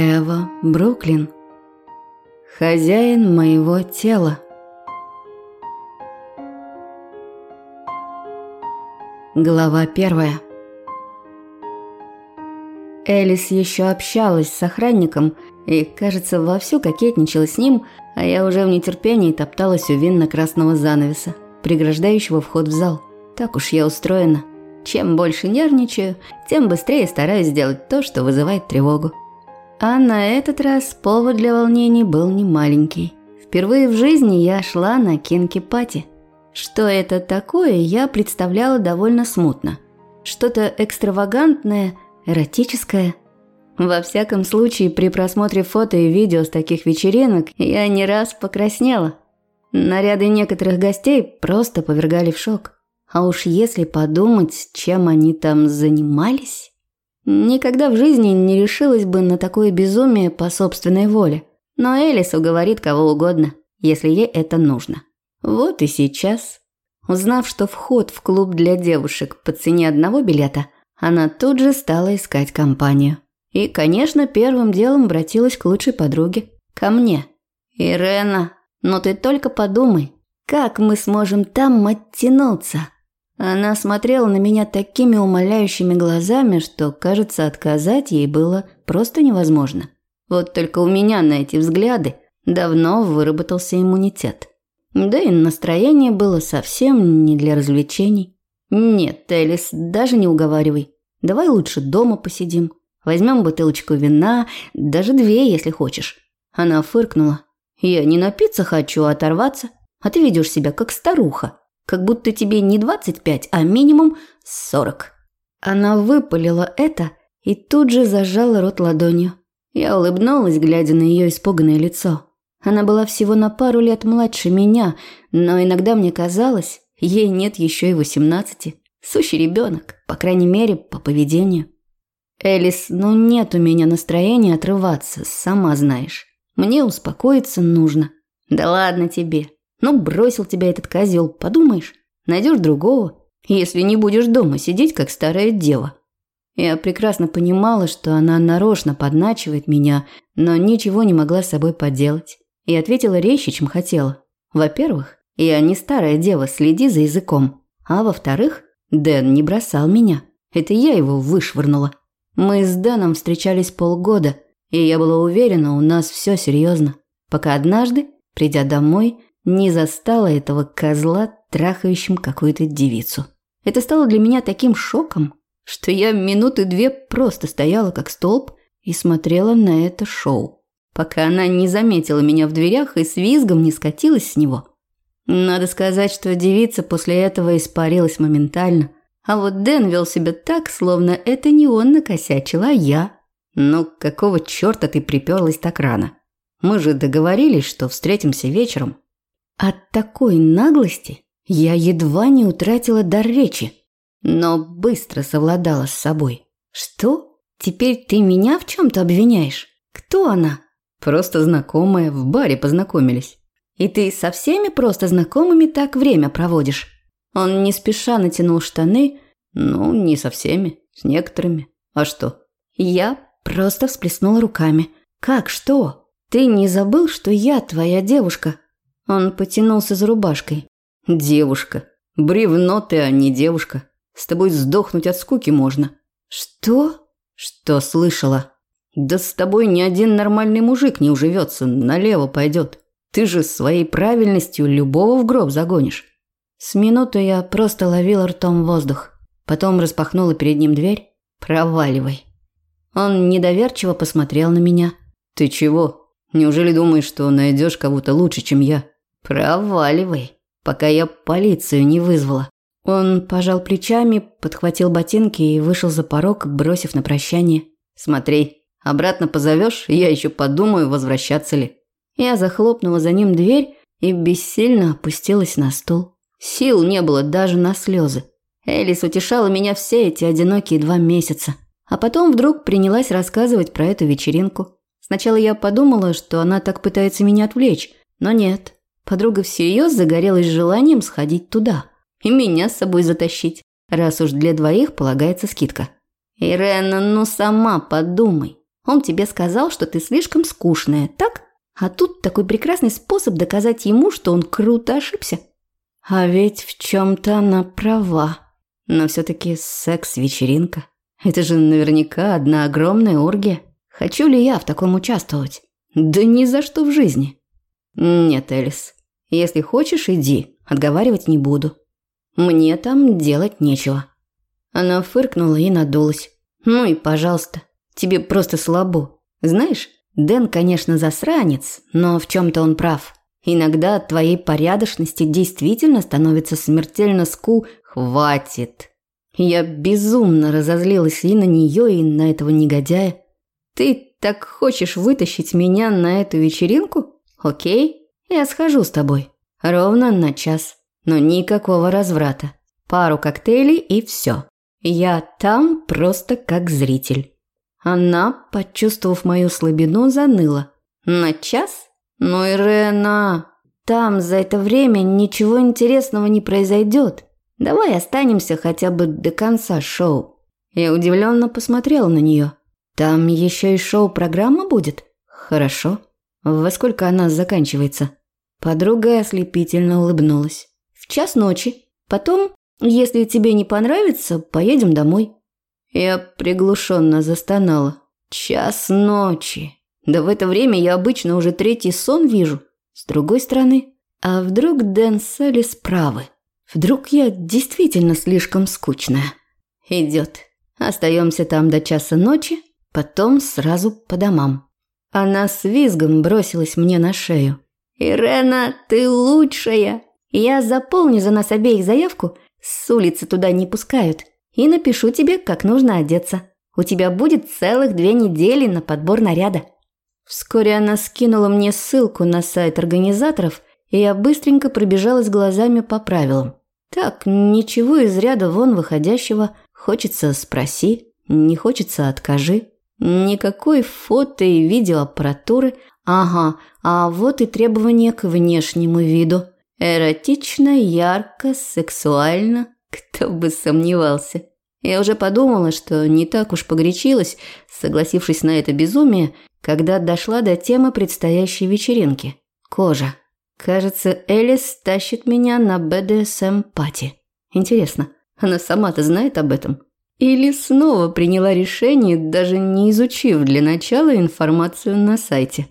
Эва Бруклин. Хозяин моего тела. Глава первая. Элис еще общалась с охранником и, кажется, вовсю кокетничала с ним, а я уже в нетерпении топталась у винно-красного занавеса, преграждающего вход в зал. Так уж я устроена. Чем больше нервничаю, тем быстрее стараюсь сделать то, что вызывает тревогу. А на этот раз повод для волнений был не маленький. Впервые в жизни я шла на кинки-пати. Что это такое, я представляла довольно смутно. Что-то экстравагантное, эротическое. Во всяком случае, при просмотре фото и видео с таких вечеринок я не раз покраснела. Наряды некоторых гостей просто повергали в шок. А уж если подумать, чем они там занимались... Никогда в жизни не решилась бы на такое безумие по собственной воле. Но Элис уговорит кого угодно, если ей это нужно. Вот и сейчас. Узнав, что вход в клуб для девушек по цене одного билета, она тут же стала искать компанию. И, конечно, первым делом обратилась к лучшей подруге. Ко мне. «Ирена, ну ты только подумай, как мы сможем там оттянуться?» Она смотрела на меня такими умоляющими глазами, что, кажется, отказать ей было просто невозможно. Вот только у меня на эти взгляды давно выработался иммунитет. Да и настроение было совсем не для развлечений. Нет, Элис, даже не уговаривай. Давай лучше дома посидим. Возьмем бутылочку вина, даже две, если хочешь. Она фыркнула. Я не напиться хочу, а оторваться. А ты ведешь себя как старуха как будто тебе не 25, а минимум 40. Она выпалила это и тут же зажала рот ладонью. Я улыбнулась, глядя на ее испуганное лицо. Она была всего на пару лет младше меня, но иногда мне казалось, ей нет еще и 18. Сущий ребенок, по крайней мере, по поведению. Элис, ну нет у меня настроения отрываться, сама знаешь. Мне успокоиться нужно. Да ладно тебе, ну, бросил тебя этот козел, подумаешь, найдешь другого, если не будешь дома сидеть, как старая дева. Я прекрасно понимала, что она нарочно подначивает меня, но ничего не могла с собой поделать. И ответила резче, чем хотела. Во-первых, я не старая дева, следи за языком. А во-вторых, Дэн не бросал меня. Это я его вышвырнула. Мы с Дэном встречались полгода, и я была уверена, у нас все серьезно. Пока однажды, придя домой, не застала этого козла, трахающим какую-то девицу. Это стало для меня таким шоком, что я минуты две просто стояла как столб и смотрела на это шоу, пока она не заметила меня в дверях и с визгом не скатилась с него. Надо сказать, что девица после этого испарилась моментально, а вот Дэн вел себя так, словно это не он накосячил, а я. Ну, какого черта ты приперлась так рано? Мы же договорились, что встретимся вечером. От такой наглости я едва не утратила дар речи, но быстро совладала с собой. «Что? Теперь ты меня в чем-то обвиняешь? Кто она?» «Просто знакомая, в баре познакомились». «И ты со всеми просто знакомыми так время проводишь?» Он не спеша натянул штаны. «Ну, не со всеми, с некоторыми. А что?» Я просто всплеснула руками. «Как что? Ты не забыл, что я твоя девушка?» Он потянулся за рубашкой. «Девушка. Бревно ты, а не девушка. С тобой сдохнуть от скуки можно». «Что?» «Что слышала?» «Да с тобой ни один нормальный мужик не уживется, налево пойдет. Ты же своей правильностью любого в гроб загонишь». С минуту я просто ловила ртом воздух. Потом распахнула перед ним дверь. «Проваливай». Он недоверчиво посмотрел на меня. «Ты чего? Неужели думаешь, что найдешь кого-то лучше, чем я?» «Проваливай, пока я полицию не вызвала». Он пожал плечами, подхватил ботинки и вышел за порог, бросив на прощание. «Смотри, обратно позовешь, я еще подумаю, возвращаться ли». Я захлопнула за ним дверь и бессильно опустилась на стул. Сил не было даже на слезы. Элис утешала меня все эти одинокие два месяца. А потом вдруг принялась рассказывать про эту вечеринку. Сначала я подумала, что она так пытается меня отвлечь, но нет. Подруга всерьез загорелась желанием сходить туда и меня с собой затащить, раз уж для двоих полагается скидка. «Ирена, ну сама подумай. Он тебе сказал, что ты слишком скучная, так? А тут такой прекрасный способ доказать ему, что он круто ошибся. А ведь в чем-то она права. Но все-таки секс-вечеринка. Это же наверняка одна огромная оргия. Хочу ли я в таком участвовать? Да ни за что в жизни. Нет, Элис. Если хочешь, иди. Отговаривать не буду. Мне там делать нечего. Она фыркнула и надулась. Ну и пожалуйста. Тебе просто слабо. Знаешь, Дэн, конечно, засранец, но в чем-то он прав. Иногда от твоей порядочности действительно становится смертельно ску «хватит». Я безумно разозлилась и на нее, и на этого негодяя. Ты так хочешь вытащить меня на эту вечеринку? Окей, я схожу с тобой. Ровно на час. Но никакого разврата. Пару коктейлей и все. Я там просто как зритель. Она, почувствовав мою слабину, заныла. На час? «Ну, Ирена, там за это время ничего интересного не произойдет. Давай останемся хотя бы до конца шоу». Я удивленно посмотрела на нее. «Там еще и шоу-программа будет? Хорошо. Во сколько она заканчивается?» Подруга ослепительно улыбнулась. «В час ночи. Потом, если тебе не понравится, поедем домой». Я приглушенно застонала. «Час ночи». Да в это время я обычно уже третий сон вижу. С другой стороны, а вдруг Дэн с Элис правы? Вдруг я действительно слишком скучная? Идет. Остаемся там до часа ночи, потом сразу по домам. Она с визгом бросилась мне на шею. «Ирена, ты лучшая! Я заполню за нас обеих заявку, с улицы туда не пускают, и напишу тебе, как нужно одеться. У тебя будет целых две недели на подбор наряда». Вскоре она скинула мне ссылку на сайт организаторов, и я быстренько пробежалась глазами по правилам. Так, ничего из ряда вон выходящего. Хочется – спроси, не хочется – откажи. Никакой фото и видеоаппаратуры. Ага, а вот и требования к внешнему виду. Эротично, ярко, сексуально. Кто бы сомневался. Я уже подумала, что не так уж погорячилась, согласившись на это безумие, когда дошла до темы предстоящей вечеринки. Кожа. Кажется, Элис тащит меня на БДСМ-пати. Интересно, она сама-то знает об этом? Или снова приняла решение, даже не изучив для начала информацию на сайте?